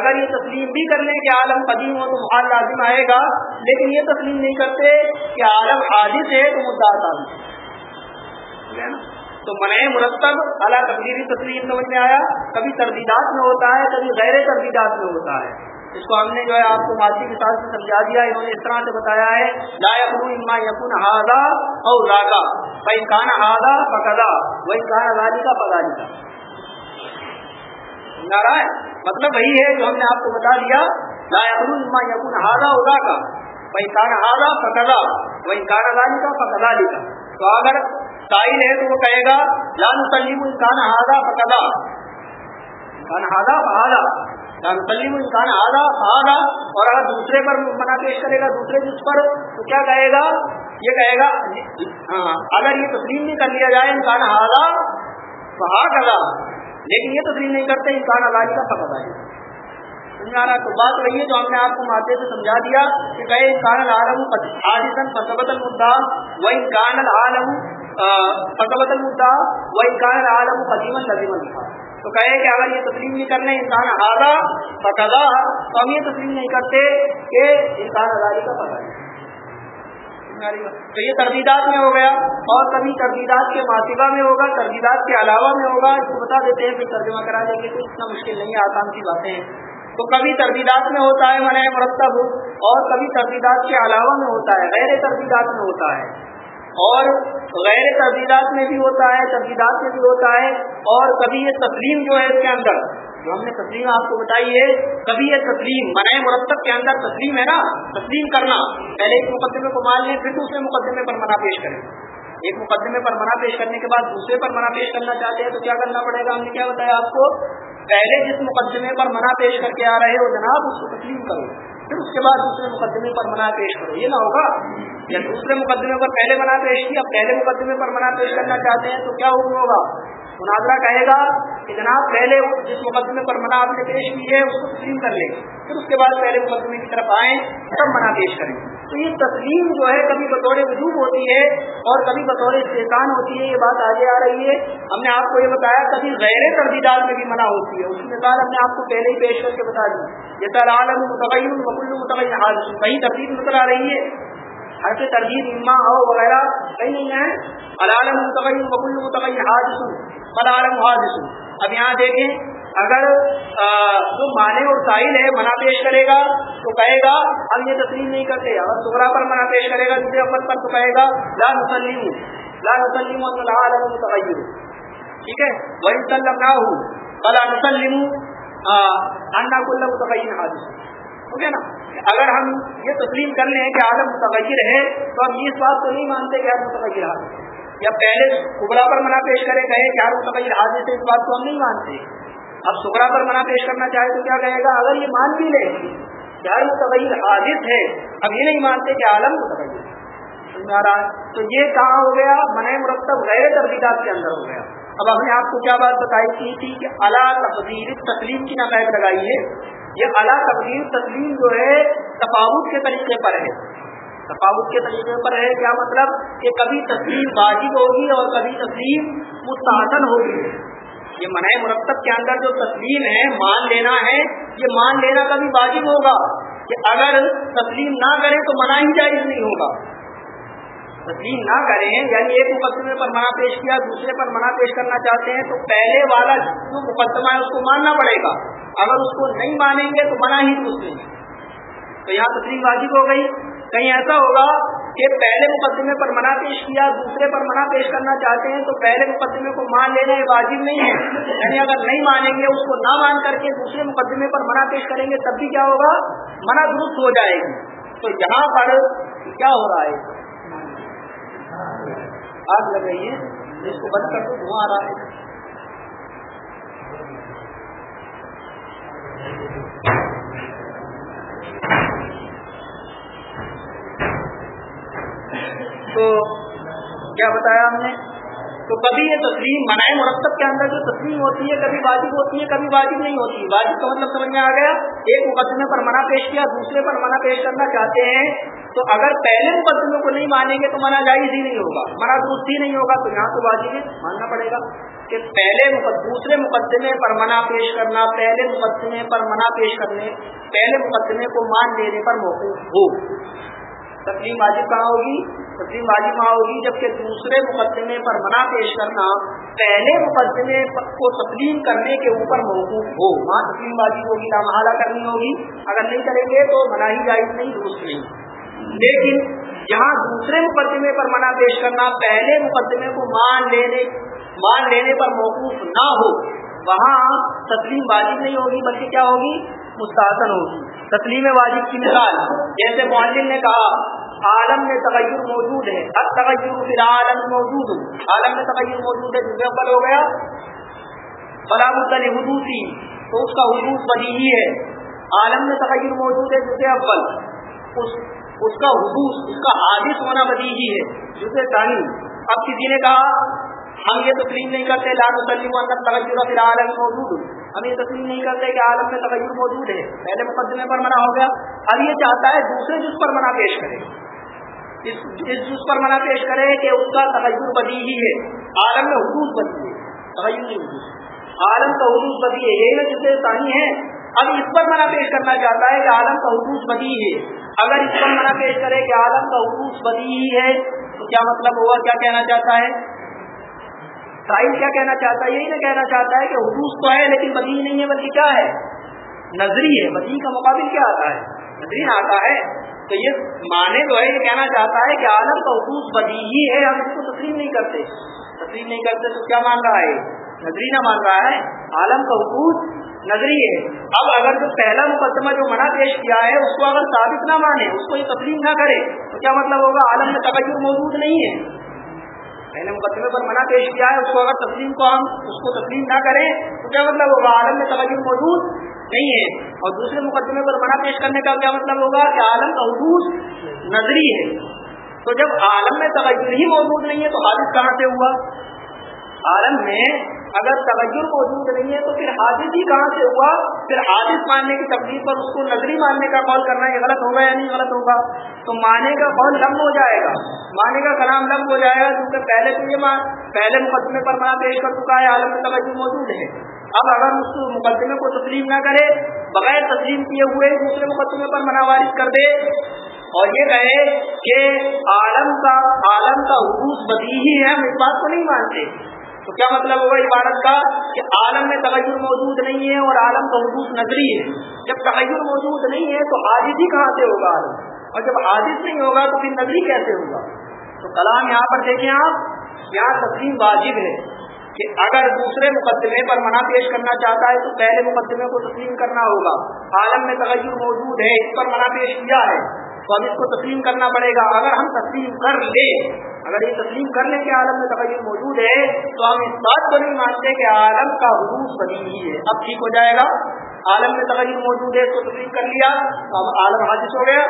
اگر یہ تسلیم بھی کر لیں کہ عالم قدیم ہو تو محال لازم آئے گا، لیکن یہ تسلیم نہیں کرتے کہ عالم حادث ہے تو مدعا ثابت تو منع مرتب اعلیٰ تقریری تسلیم سمجھ میں آیا، کبھی تردیدات میں ہوتا ہے، کبھی غیر تردیدات میں ہوتا ہے۔ اس کو ہم نے جو ہے آپ کو ماضی کے ساتھ سے سمجھا دیا، انہوں نے اس طرح سے بتایا ہے، لا یقن اما یقن ہاضا اور راگا بھائی کان ہاضا پکدا وہی کان راجی کا پگادی کا مطلب وہی ہے جو ہم نے آپ کو بتا دیا، لا یقن اما یقن ہاضا اور راگا بھائی کان ہاضا پکدا وہی کان راجی کا پکدا کا تو اگر سائل ہے تو وہ کہے گا لان سلیم انسان ہاضا پکدا کان ہاضا پہادا سلیم انسان آدھا آدھا اور اگر دوسرے پر منع پیش کرے گا، دوسرے جس پر، تو کیا کہے گا؟ یہ کہے گا ہاں، اگر یہ تسلیم نہیں کر لیا جائے انسان آدھا تو گلا لیکن یہ تسلیم نہیں کرتے، انسان آزادی کا پتہ آئے سمجھا تو بات وہی ہے جو ہم نے آپ کو ماتے سے سمجھا دیا کہ کہے انسان العالم حادثن فصبت المدعا و انسان العالم فصبت المدعا و انسان العالم قدیما لازم المدعا تو کہے کہ اگر یہ تسلیم نہیں کرنے انسان آدھا فقضا تو ہم یہ تسلیم نہیں کرتے کہ انسان آزادی کا پتہ تو یہ تردیدات میں ہو گیا اور کبھی تردیدات کے ماسبہ میں ہوگا، تردیدات کے علاوہ میں ہوگا، اس کو بتا دیتے ہیں، پھر ترجمہ کرا دیں گے تو اتنا مشکل نہیں ہے، آسان سی باتیں ہیں۔ تو کبھی تردیدات میں ہوتا ہے من مرتب اور کبھی تردیدات کے علاوہ میں ہوتا ہے، غیر تردیدات میں ہوتا ہے۔ اور غیر تردیدات میں بھی ہوتا ہے تردیدات میں بھی ہوتا ہے اور کبھی یہ تسلیم جو ہے اس کے اندر، جو ہم نے تسلیم آپ کو بتائی ہے، کبھی یہ تسلیم منع مرتب کے اندر تسلیم ہے نا، تسلیم کرنا۔ پہلے ایک مقدمے کو مان لیں، پھر دوسرے مقدمے پر منع پیش کریں۔ ایک مقدمے پر منع پیش کرنے کے بعد دوسرے پر منع پیش کرنا چاہتے ہیں تو کیا کرنا پڑے گا؟ ہم نے کیا بتایا آپ کو؟ پہلے جس مقدمے پر منع پیش کر کے آ رہے ہو، جناب، اس کو تسلیم کرو۔ پھر اس کے بعد دوسرے مقدمے پر منع پیش کرو۔ یہ نہ ہوگا یا دوسرے مقدمے پر پہلے منع پیش کیا پہلے مقدمے پر منع پیش کرنا چاہتے ہیں تو کیا حکم ہوگا؟ مناظرہ کہے گا کہ جناب پہلے جس مقدمے پر منع آپ نے پیش کی ہے اس کو تسلیم کر لیں۔ پھر اس کے بعد پہلے مقدمے کی طرف آئیں، تب منع پیش کریں۔ تو یہ تسلیم جو ہے کبھی بطور وجوب ہوتی ہے اور کبھی بطور استحکان ہوتی ہے، یہ بات آگے آ رہی ہے۔ ہم نے آپ کو یہ بتایا کبھی غیر تردیدات میں بھی منع ہوتی ہے۔ اس مثال ہم نے آپ کو پہلے ہی پیش کر کے بتا دی۔ جیسا عالم متغیر مقل متغیر حادث وہی تفریح نظر آ رہی ہے. ہر سے تردید اما ہو وغیرہ کہیں نہیں ہے. العالم متغیر مقل متغیر حادث. العالم حادث. اب یہاں دیکھیں، اگر جو مانے اور ساحل ہے، منع پیش کرے گا، تو کہے گا، ہم یہ تسلیم نہیں کرتے. اگر سغرا پر منع پیش کرے گا، دوسرے اول پر، تو کہے گا، لا نسلیم لا نسلیم العالم متغیر. ٹھیک ہے؟ وہی سلم نہ ہوں بلا نسلیم انا کل متغیر حادث۔ ٹھیک ہے نا؟ اگر ہم یہ تسلیم کر لیں کہ عالم متغیر ہے، تو ہم اس بات کو نہیں مانتے کہ عالم متغیر حادث یا پہلے کبرا پر منع پیش کرے کہے کہ عالم متغیر حادث ہے اس بات کو ہم نہیں مانتے۔ اب سکرا پر منع پیش کرنا چاہے تو کیا کہے گا؟ اگر یہ مان بھی لے کہ عالم متغیر حادث ہے، ہم یہ نہیں مانتے کہ عالم متغیر تو یہ کہاں ہو گیا؟ منع مرتب غیر تربیتات کے اندر ہو گیا۔ اب ہم نے آپ کو کیا بات بتائی کی تھی کہ اعلیٰ تقدیر تسلیم کی نقائد لگائی ہے یہ اعلیٰ تقدیر تسلیم جو ہے، تفاوت کے طریقے پر ہے۔ تفاوت کے طریقے پر ہے، کیا مطلب؟ کہ کبھی تسلیم واجب ہوگی اور کبھی تسلیم مستحسن ہوگی۔ یہ منع مرتب کے اندر جو تسلیم ہے، مان لینا ہے، یہ مان لینا کبھی واجب ہوگا۔ کہ اگر تسلیم نہ کرے تو منع ہی جائز نہیں ہوگا۔ تسلیم نہ کریں یعنی ایک مقدمے پر منع پیش کیا، دوسرے پر منع پیش کرنا چاہتے ہیں، تو پہلے والا جو مقدمہ ہے اس کو ماننا پڑے گا۔ اگر اس کو نہیں مانیں گے تو منع ہی دوسرے تو یہاں تسلیم واجب ہو گئی۔ کہیں ایسا ہوگا کہ پہلے مقدمے پر منع پیش کیا، دوسرے پر منع پیش کرنا چاہتے ہیں، تو پہلے مقدمے کو مان لینا یہ واجب نہیں ہے۔ یعنی اگر نہیں مانیں گے، اس کو نہ مان کر کے دوسرے مقدمے پر منع پیش کریں گے، تب بھی کیا ہوگا؟ منع درست ہو جائے گی۔ تو یہاں پر کیا ہو رہا ہے؟ آگ لگائیے، اس کو بند کر دو، دھواں آ رہا ہے۔ تو کیا بتایا ہم نے؟ تو کبھی یہ تسلیم منائے مرتب کے اندر جو تسلیم ہوتی ہے، کبھی واجب ہوتی ہے، کبھی واجب نہیں ہوتی۔ واجب کا مطلب سمجھ میں آ گیا، ایک مقدمے پر منع پیش کیا، دوسرے پر منع پیش کرنا چاہتے ہیں۔ تو اگر پہلے مقدمے کو نہیں مانیں گے تو منع جائز ہی نہیں ہوگا، منع درست ہی نہیں ہوگا، تو یہاں تو واجب ہے، ماننا پڑے گا کہ پہلے دوسرے مقدمے پر منع پیش کرنا، پہلے مقدمے پر منع پیش کرنے، پہلے مقدمے کو مان لینے پر موقف ہو۔ تسلیم واجب کہاں ہوگی؟ تسلیم واجب کہاں ہوگی جبکہ دوسرے مقدمے پر منع پیش کرنا پہلے مقدمے کو تسلیم کرنے کے اوپر موقوف ہو۔ وہاں تسلیم واجب ہوگی محالہ کرنی ہوگی۔ اگر نہیں کریں گے تو منع ہی جائز نہیں، درست نہیں۔ لیکن جہاں دوسرے مقدمے پر منع پیش کرنا، پہلے مقدمے کو مان لینے مان لینے پر موقوف نہ ہو، وہاں تسلیم واجب نہیں ہوگی، بلکہ کیا ہوگی؟ مستحسن ہوگی۔ تسلیم واجب کی مثال، جیسے معلم نے کہا، عالم میں تغیر موجود ہے اب تغیر پھر عالم موجود، عالم میں تغیر موجود ہے جس اول ہو گیا؟ فلاح الطلی تو اس کا حدوث بنی ہی ہے۔ عالم میں تغیر موجود ہے جسے اول اس اس کا حدوث اس کا حادث ہونا بدی ہی ہے۔ جسے ثانی اب کسی نے کہا، ہم یہ تسلیم نہیں کرتے لال مسلم تغیر پھر عالم موجود۔ ہم یہ تسلیم نہیں کرتے کہ عالم میں تغیر موجود ہے۔ پہلے مقدمے پر منع ہو گیا۔ اب یہ چاہتا ہے دوسرے جس پر منع پیش کرے۔ اس جس پر منع پیش کرے کہ اس کا تغیر بدی ہی ہے۔ عالم میں حدود بدی ہے۔ تغیر نہیں حدود عالم کا حدود بدی ہے۔ یہی میں جسے ثانی ہے۔ اب اس پر منع پیش کرنا چاہتا ہے کہ عالم کا حدود بدی ہے۔ اگر اس پر منع پیش کرے کہ عالم کا حدود بدی ہی ہے، تو کیا مطلب ہوا؟ کیا کہنا چاہتا ہے؟ سائل کیا کہنا چاہتا ہے؟ یہی نہ کہنا چاہتا ہے کہ حدوث تو ہے لیکن بدی نہیں ہے، بلکہ کیا ہے؟ نظری ہے۔ بدی کا مقابل کیا آتا ہے؟ نظری آتا ہے۔ تو یہ مانے تو ہے، یہ کہنا چاہتا ہے کہ عالم کا حدوث بدی ہی ہے، ہم اس کو تسلیم نہیں کرتے۔ تسلیم نہیں کرتے تو کیا مان رہا ہے؟ نظری نہ مان رہا ہے۔ عالم کا حدوث نظری ہے اب اگر جو پہلا مقدمہ جو منع پیش کیا ہے، اس کو اگر ثابت نہ مانے، اس کو یہ تسلیم نہ کرے، تو کیا مطلب ہوگا؟ عالم میں تبجر موجود نہیں ہے۔ پہلے مقدمے پر منع پیش کیا ہے، اس کو اگر تسلیم کو ہم اس کو تسلیم نہ کریں، تو کیا مطلب ہوگا؟ عالم میں توجہ موجود نہیں ہے۔ اور دوسرے مقدمے پر منع پیش کرنے کا کیا مطلب ہوگا؟ کہ عالم کا حدوث نظری ہے۔ تو جب عالم میں توجہ ہی موجود نہیں ہے، تو حادث کہاں سے ہوا؟ عالم میں اگر توجہ موجود نہیں ہے تو پھر حادث ہی کہاں سے ہوا؟ پھر حادث ماننے کی تکلیف پر اس کو نظری ماننے کا قول کرنا یہ غلط ہوگا یا نہیں غلط ہوگا؟ تو مانے کا قول لم ہو جائے گا۔ مانے کا کلام لم ہو جائے گا کیونکہ پہلے تو یہ پہلے مقدمے پر مانا پیش کر چکا ہے، عالم میں توجہ موجود ہے۔ اب اگر اس مقدمے کو تسلیم نہ کرے، بغیر تسلیم کیے ہوئے دوسرے مقدمے پر منع وارث کر دے۔ اور یہ کہے کہ عالم کا عالم کا حدوث بدی ہی ہے ہم اس بات کو نہیں مانتے۔ تو کیا مطلب ہوگا عبارت کا کہ عالم میں تغیر موجود نہیں ہے اور عالم کا حدوث نظری ہے؟ جب تغیر موجود نہیں ہے تو حادث ہی کہاں سے ہوگا عالم؟ اور جب حادث نہیں ہوگا تو پھر نظری کیسے ہوگا؟ تو کلام یہاں پر دیکھیں آپ، یہاں تسلیم واجب ہے کہ اگر دوسرے مقدمے پر منع پیش کرنا چاہتا ہے تو پہلے مقدمے کو تسلیم کرنا ہوگا۔ عالم میں تغیر موجود ہے، اس پر منع پیش کیا ہے؟ تو اب اس کو تسلیم کرنا پڑے گا۔ اگر ہم تسلیم کر لیں، اگر یہ تسلیم کرنے کے عالم میں تغیر موجود ہے، تو ہم اس بات کو نہیں مانتے کہ عالم کا حدوث بنی ہی ہے۔ اب ٹھیک ہو جائے گا۔ عالم میں تغیر موجود ہے، اس کو تسلیم کر لیا، تو اب عالم حادث ہو گیا۔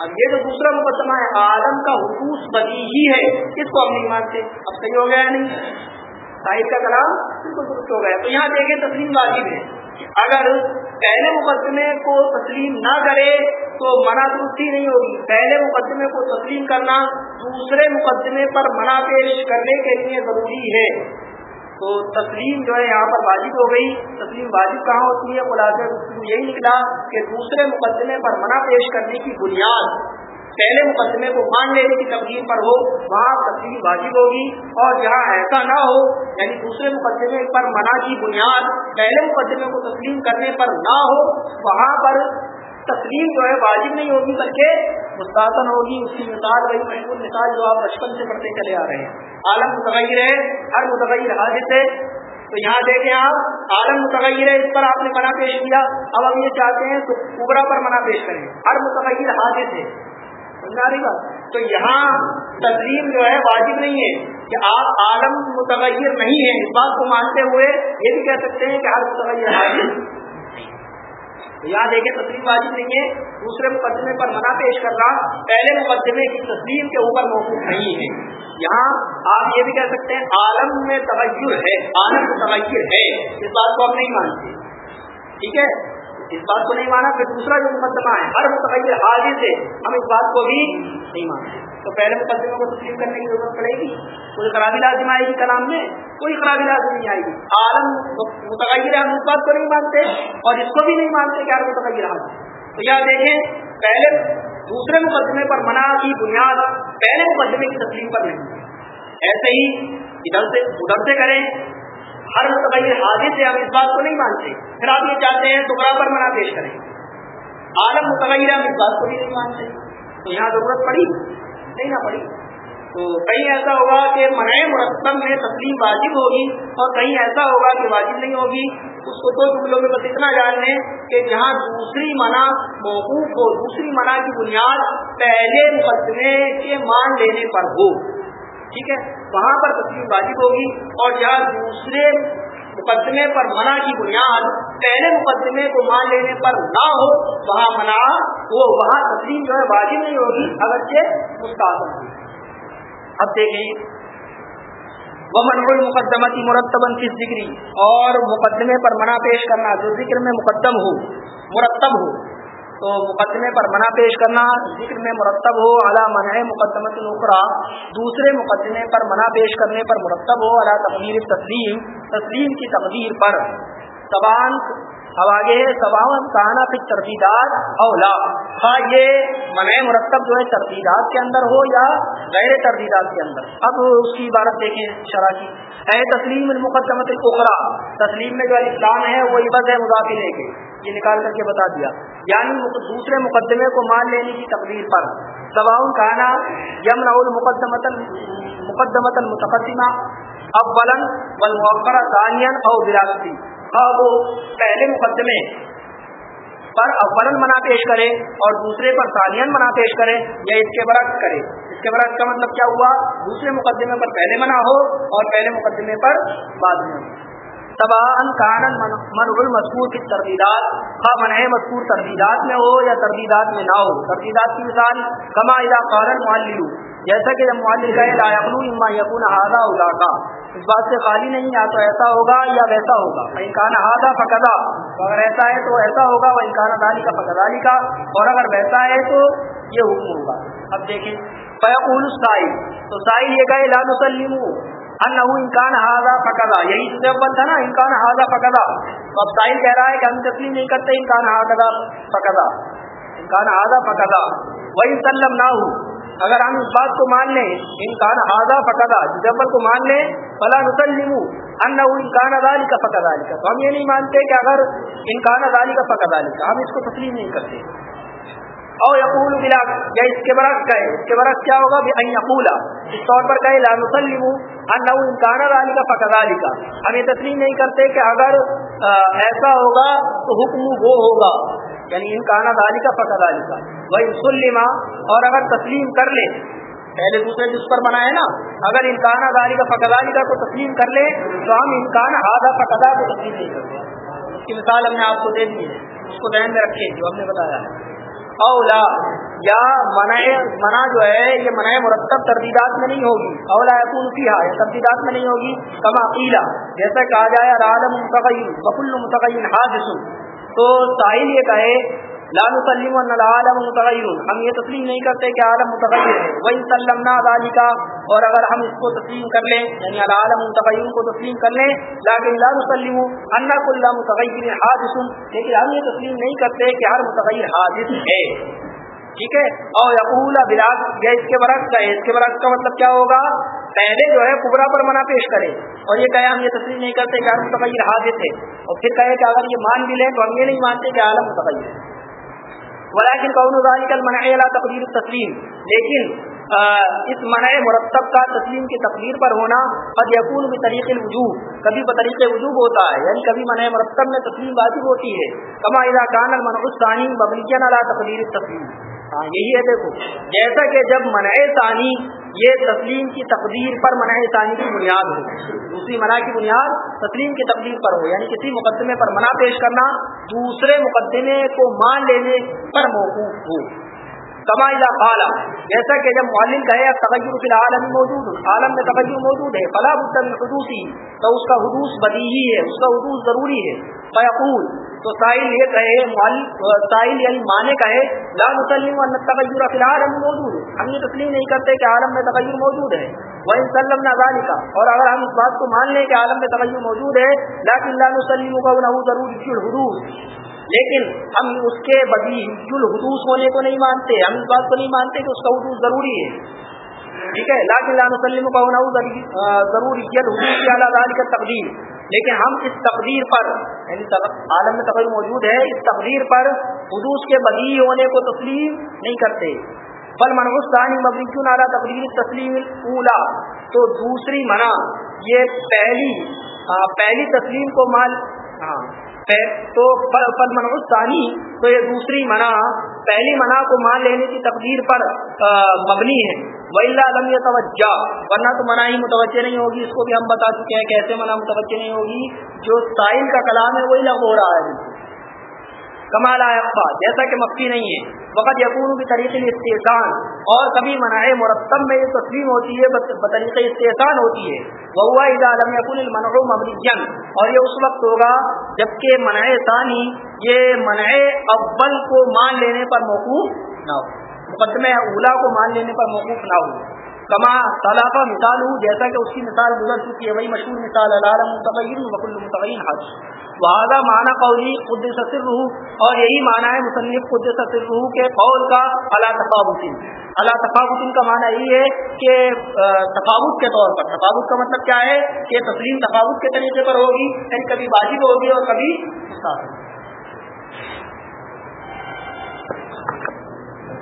اب یہ جو دوسرا مقدمہ ہے، عالم کا حدوث بنی ہی ہے، اس کو ہم نہیں مانتے۔ اب صحیح ہو گیا نہیں؟ شاہد کا کلام بالکل درست ہو گیا۔ تو یہاں دیکھیں تسلیم واجب ہے اگر پہلے مقدمے کو تسلیم نہ کرے تو منع درستی نہیں ہوگی۔ پہلے مقدمے کو تسلیم کرنا دوسرے مقدمے پر منع پیش کرنے کے لیے ضروری ہے۔ تو تسلیم جو ہے یہاں پر واجب ہو گئی۔ تسلیم واجب کہاں ہوتی ہے؟ خلاصہ یہی نکلا کہ دوسرے مقدمے پر منع پیش کرنے کی بنیاد پہلے مقدمے کو مان لینے کی تقدیر پر ہو، وہاں تسلیم واجب ہوگی۔ اور جہاں ایسا نہ ہو یعنی دوسرے مقدمے پر منع کی بنیاد، پہلے مقدمے کو تسلیم کرنے پر نہ ہو، وہاں پر تسلیم جو ہے واجب نہیں ہوگی، بلکہ مستحسن ہوگی۔ اس کی مثال وہی محفوظ مثال جو آپ بچپن سے پڑھتے چلے آ رہے ہیں۔ عالم متغیر ہے، ہر متغیر حادث ہے۔ تو یہاں دیکھیں آپ، عالم متغیر ہے، اس پر آپ نے منع پیش کیا۔ اب ہم یہ چاہتے ہیں تو ابرا پر منع پیش کریں۔ ہر متغیر حادث ہے۔ سمجھا رہی بات۔ تو یہاں تسلیم جو ہے واجب نہیں ہے کہ آپ عالم متغیر نہیں ہیں۔ اس بات کو مانتے ہوئے یہ بھی کہہ سکتے ہیں کہ ہر متغیر حادث یہاں دیکھیں تسلیم واجب نہیں ہے۔ دوسرے مقدمے پر منع پیش کرنا پہلے مقدمے کی تسلیم کے اوپر موجود نہیں ہے۔ یہاں آپ یہ بھی کہہ سکتے ہیں عالم میں تغیر ہے، عالم میں ہے۔ اس بات کو ہم نہیں مانتے۔ ٹھیک ہے؟ اس بات کو نہیں مانا، پھر دوسرا جو مقدمہ ہے، ہر متغیر حاضر سے ہم اس بات کو بھی نہیں مانتے۔ تو پہلے مقدمے کو تسلیم کرنے کی ضرورت پڑے گی۔ کوئی خرابی لازم آئے گی کلام میں، کوئی خرابی لازم نہیں آئے گی۔ عالم، متغیر ہم اس بات کو نہیں مانتے اور اس کو بھی نہیں مانتے کہ متغیر حاضر۔ تو یہاں دیکھیں، پہلے دوسرے مقدمے پر منع کی بنیاد پہلے مقدمے کی تسلیم پر نہیں۔ ایسے ہی ادھر سے ادھر سے کریں۔ ہر متغیر حاضر سے ہم اس بات کو نہیں مانتے۔ پھر آپ یہ چاہتے ہیں ٹکڑا پر منع پیش کریں۔ عالم متغیر ہم اس بات کو بھی نہیں مانتے۔ تو یہاں ضرورت پڑی۔ نہیں نہ پڑی۔ تو کہیں ایسا ہوگا کہ منع مرتب میں تسلیم واجب ہوگی اور کہیں ایسا ہوگا کہ واجب نہیں ہوگی۔ اس کو دو ٹکڑوں میں بس اتنا جان لیں کہ جہاں دوسری منع موقوف ہو، دوسری منع کی بنیاد پہلے مقدمے کے مان لینے پر ہو۔ ٹھیک ہے؟ وہاں پر تسلیم واجب ہوگی اور جہاں دوسرے مقدمے پر منع کی بنیاد پہلے مقدمے کو مان لینے پر نہ ہو، وہاں منع وہ، وہاں تسلیم جو ہے واجب نہیں ہوگی، اگرچہ مستعد ہوگی۔ اب دیکھیں وہ منع مقدمتی مرتب کی ذکری اور مقدمے پر منع پیش کرنا جو ذکر میں مقدم ہو، مرتب ہو۔ تو مقدمے پر منع پیش کرنا، ذکر میں مرتب ہو اعلیٰ منع مقدمت نقرا دوسرے مقدمے پر منع پیش کرنے پر مرتب ہو اعلیٰ تقدیر تسلیم تسلیم کی تقدیر پر۔ زبان اب آگے سباون کہنا پھر تردیدات اولا۔ ہاں یہ منع مرتب جو ہے تردیدات کے اندر ہو یا غیر تردیدات کے اندر۔ اب اس کی عبارت دیکھیں شرح کی۔ اے تسلیم المقدمت اخرا تسلیم میں جو اسلام ہے وہ عبد ہے مداخلے کے۔ یہ نکال کر کے بتا دیا۔ یعنی دوسرے مقدمے کو مان لینے کی تقریر پر۔ سباؤن کہنا یمن المقدمت مقدمت المتقدمہ اولن والموقرہ ثانین او وراثتی اب پہلے مقدمے پر اولن منا پیش کرے اور دوسرے پر ثانین منا پیش کرے یا اس کے برعکس کرے اس کے برعکس کا مطلب کیا ہوا؟ دوسرے مقدمے پر پہلے منع ہو اور پہلے مقدمے پر بعد میں تباہ کانن منع مذکور کی تردیدات ہاں منع مذکور تردیدات میں ہو یا تردیدات میں نہ ہو؟ تردیدات کی مثال، کما اذا قال المعلل جیسا کہ جب معلل کہے، لا یقلو اما یکون هذا اولاقا اس بات سے خالی نہیں، یا تو ایسا ہوگا یا ویسا ہوگا. انکان ہاضا فقدا اگر ایسا ہے تو ایسا ہوگا وہ انکان دالی کا فقدالی کا اور اگر ویسا ہے تو یہ حکم ہوگا۔ اب دیکھیں فیقول سائی تو سائی یہ کہے، لا نسلم ان انکان ہاضا فقدا یہی جب تھا نا انکان ہاضا فقدا تو اب ساحل کہہ رہا ہے کہ ہم تسلیم نہیں کرتے انکان ہاضا فقدا انکان ہاضا فقدا وہی سلم نہ ہو اگر ہم اس بات کو مان لیں انکان آزا فقدا جبل کو مان لیں، فلا نسلم. ان انکان ادالی کا فقد علی تو ہم یہ نہیں مانتے کہ اگر انکان ادالی کا فقد علی ہم اس کو تسلیم نہیں کرتے. او یقول بلا یا اس کے برعکس کہے. اس کے برعکس کیا ہوگا؟ ان یقولا. اس طور پر کہے، لا نسلم ان انکان ادالی کا فقد علی کا ہم یہ تسلیم نہیں کرتے کہ اگر ایسا ہوگا تو حکم وہ ہوگا. یعنی انکان ادالی کا فقد علی کا وہی سلما، اور اگر تسلیم کر لے، پہلے دوسرے جس پر بنا ہے نا، اگر انکان اداری کا فقدانی کا کو تسلیم کر لے، تو ہم انکان آدھا فقدا کو تسلیم نہیں کرتے. اس کی مثال ہم نے آپ کو دے دی ہے، اس کو ذہن میں رکھے جو ہم نے بتایا ہے. اولا یا منع منع جو ہے، یہ منع مرتب تردیدات میں نہیں ہوگی۔ اولا یقون فیحا یہ تردیدات میں نہیں ہوگی۔ کما قیلا جیسا کہا جائے رالم متقین بکل متقین حادث۔ تو ساحل یہ کہے لال وسلم العالم متغیر ہم یہ تسلیم نہیں کرتے کہ عالم متغیر ہے. وہی سلم کا اور اگر ہم اس کو تسلیم کر لیں یعنی العالم متغیر کو تسلیم کر لیں، لیکن لا نسلم ان کل متغیر حادث. لیکن ہم یہ تسلیم نہیں کرتے کہ ہر متغیر حادث ہے. ٹھیک ہے؟ اور یقول بلاس یا اس کے برعکس کا اس کے برعکس کا مطلب کیا ہوگا؟ پہلے جو ہے کبرا پر منع پیش کرے. اور یہ کہے ہم یہ تسلیم نہیں کرتے کہ عالم متغیر حاضر تھے اور پھر کہے کہ اگر یہ مان بھی لیں تو ہم یہ نہیں مانتے کہ عالم متغیر ہے. ولیکن قون ذالک المنع علی تقدیر التسلیم۔ لیکن اس منع مرتب کا تسلیم کی تقدیر پر ہونا قد یکون بطریق الوجوب۔ کبھی بطریق وجوب ہوتا ہے یعنی کبھی منع مرتب میں تسلیم واجب ہوتی ہے۔ کما اذا کان المنع الثانی مبنیا علی تقدیر التسلیم۔ ہاں یہی ہے دیکھو، جیسا کہ جب منع ثانی یہ تسلیم کی تقدیر پر منع ثانی کی بنیاد ہو، دوسری منع کی بنیاد تسلیم کی تقدیر پر ہو یعنی کسی مقدمے پر منع پیش کرنا دوسرے مقدمے کو مان لینے پر موقوف ہو۔ کما خالا جیسا کہ جب معلم کہے تغیر فی العالم موجود، عالم میں تغیر موجود ہے، فلا بدن حدوثی، تو اس کا حدوث بدیہی ہے، اس کا حدوث ضروری ہے۔ فیقول، تو ساحل یہ کہے ساحل یعنی مانے کہے، لا مسلم تغیر فی العالم موجود ہے۔ ہم یہ تسلیم نہیں کرتے کہ عالم میں تغیر موجود ہے۔ وہ ان سلم نظانی کا اور اگر ہم اس بات کو مان لیں کہ عالم میں تغیر موجود ہے لیکن لا مسلم کا ضرور الحدوث۔ لیکن ہم اس کے بدی الحدوث ہونے کو نہیں مانتے، ہم اس بات کو نہیں مانتے کہ اس کا حدوث ضروری ہے۔ ٹھیک ہے؟ لاکن وسلم کا ہونا ضروری کا تقدیر لیکن ہم اس تقدیر پر یعنی عالم میں تقدیر موجود ہے، اس تقدیر پر حدوث کے بدی ہونے کو تسلیم نہیں کرتے۔ بل منحصانی مبریکن اعلیٰ تقدیر تسلیم اولا تو دوسری منع، یہ پہلی پہلی تسلیم کو مال ہاں۔ تو فل منع ثانی، تو یہ دوسری منع پہلی منع کو مان لینے کی تقدیر پر مبنی ہے۔ وَإِلَّا لَمْ يَتَوَجَّا، ورنہ تو منع ہی متوجہ نہیں ہوگی، اس کو بھی ہم بتا چکے ہیں کیسے منع متوجہ نہیں ہوگی۔ جو سائل کا کلام ہے، وہی لگ ہو رہا ہے۔ کمال اقفا جیسا کہ مفتی نہیں ہے۔ وقت یقون کی طریقے استحسان اور کبھی منع مرتب میں یہ تسلیم ہوتی ہے بطریق استحسان ہوتی ہے۔ وہ ہوا عالم یقون المنع مبنی اور یہ اس وقت ہوگا جبکہ منع ثانی، یہ منع اول کو مان لینے پر موقوف نہ ہو۔ مقدمہ اولا کو مان لینے پر موقوف نہ ہو۔ کما طلاقہ مثال ہوں، جیسا کہ اس کی مثال گزر چکی ہے، وہی مشہور مثال العالم وکل حج۔ وہذا معنی قولی خود سطر اور یہی معنی ہے مصنف خود سطر کے قول کا اللہ تفاوتین۔ اللہ تفاوتین کا معنی یہی ہے کہ تفاوت کے طور پر۔ تفاوت کا مطلب کیا ہے؟ کہ تسلیم تفاوت کے طریقے پر ہوگی یعنی کبھی واجب ہوگی اور کبھی مستحب۔